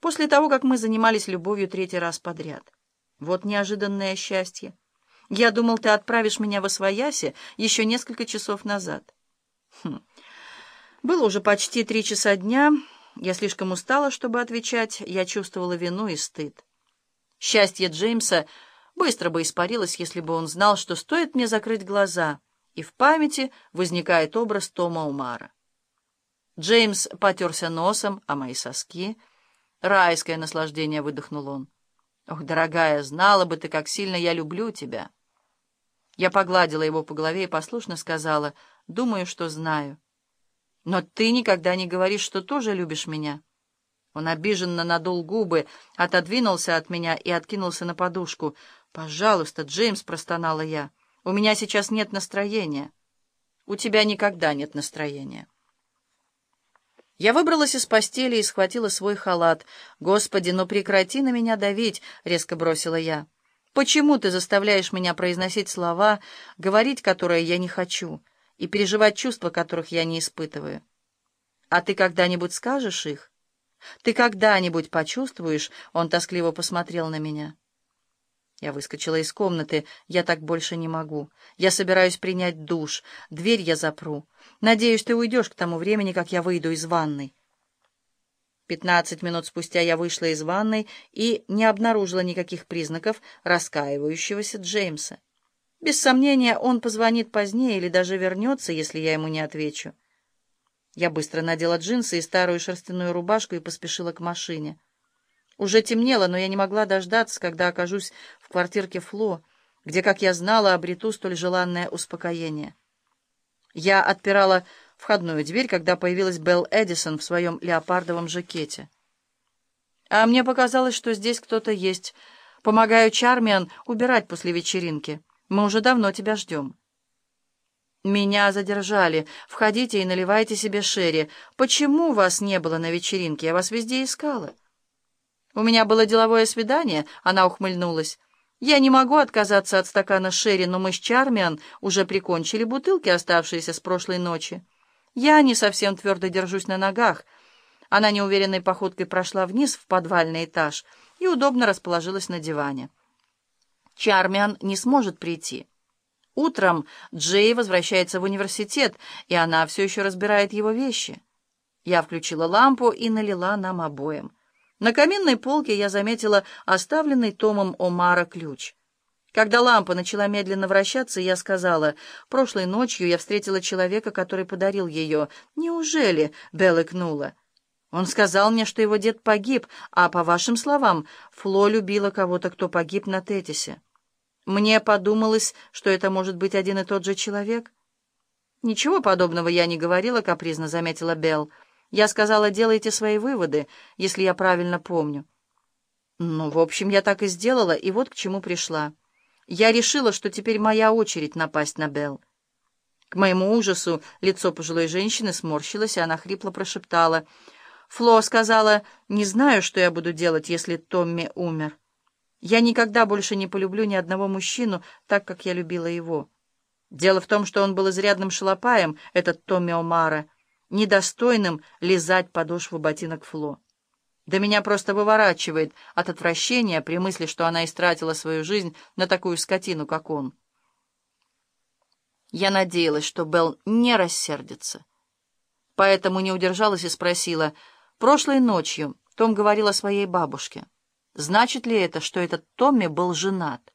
После того, как мы занимались любовью третий раз подряд. Вот неожиданное счастье. Я думал, ты отправишь меня в Освояси еще несколько часов назад. Хм. Было уже почти три часа дня. Я слишком устала, чтобы отвечать. Я чувствовала вину и стыд. Счастье Джеймса быстро бы испарилось, если бы он знал, что стоит мне закрыть глаза, и в памяти возникает образ Тома Умара. Джеймс потерся носом о мои соски, Райское наслаждение, выдохнул он. Ох, дорогая, знала бы ты, как сильно я люблю тебя. Я погладила его по голове и послушно сказала, думаю, что знаю. Но ты никогда не говоришь, что тоже любишь меня. Он обиженно надул губы, отодвинулся от меня и откинулся на подушку. «Пожалуйста, Джеймс», — простонала я, — «у меня сейчас нет настроения». «У тебя никогда нет настроения». Я выбралась из постели и схватила свой халат. «Господи, ну прекрати на меня давить!» — резко бросила я. «Почему ты заставляешь меня произносить слова, говорить которые я не хочу, и переживать чувства, которых я не испытываю? А ты когда-нибудь скажешь их? Ты когда-нибудь почувствуешь?» — он тоскливо посмотрел на меня. Я выскочила из комнаты. Я так больше не могу. Я собираюсь принять душ. Дверь я запру. Надеюсь, ты уйдешь к тому времени, как я выйду из ванной. Пятнадцать минут спустя я вышла из ванной и не обнаружила никаких признаков раскаивающегося Джеймса. Без сомнения, он позвонит позднее или даже вернется, если я ему не отвечу. Я быстро надела джинсы и старую шерстяную рубашку и поспешила к машине. Уже темнело, но я не могла дождаться, когда окажусь в квартирке Фло, где, как я знала, обрету столь желанное успокоение. Я отпирала входную дверь, когда появилась Белл Эдисон в своем леопардовом жакете. А мне показалось, что здесь кто-то есть. Помогаю Чармиан убирать после вечеринки. Мы уже давно тебя ждем. Меня задержали. Входите и наливайте себе шерри. Почему вас не было на вечеринке? Я вас везде искала. «У меня было деловое свидание», — она ухмыльнулась. «Я не могу отказаться от стакана Шерри, но мы с Чармиан уже прикончили бутылки, оставшиеся с прошлой ночи. Я не совсем твердо держусь на ногах». Она неуверенной походкой прошла вниз в подвальный этаж и удобно расположилась на диване. Чармиан не сможет прийти. Утром Джей возвращается в университет, и она все еще разбирает его вещи. Я включила лампу и налила нам обоим. На каминной полке я заметила оставленный Томом Омара ключ. Когда лампа начала медленно вращаться, я сказала, «Прошлой ночью я встретила человека, который подарил ее. Неужели?» — Белла икнула. «Он сказал мне, что его дед погиб, а, по вашим словам, Фло любила кого-то, кто погиб на Тетисе. Мне подумалось, что это может быть один и тот же человек». «Ничего подобного я не говорила», — капризно заметила Белл. Я сказала, делайте свои выводы, если я правильно помню. Ну, в общем, я так и сделала, и вот к чему пришла. Я решила, что теперь моя очередь напасть на Белл. К моему ужасу лицо пожилой женщины сморщилось, и она хрипло прошептала. Фло сказала, не знаю, что я буду делать, если Томми умер. Я никогда больше не полюблю ни одного мужчину так, как я любила его. Дело в том, что он был изрядным шалопаем, этот Томми Омара, недостойным лизать подошву ботинок Фло. Да меня просто выворачивает от отвращения при мысли, что она истратила свою жизнь на такую скотину, как он. Я надеялась, что Белл не рассердится. Поэтому не удержалась и спросила. Прошлой ночью Том говорил о своей бабушке. Значит ли это, что этот Томми был женат?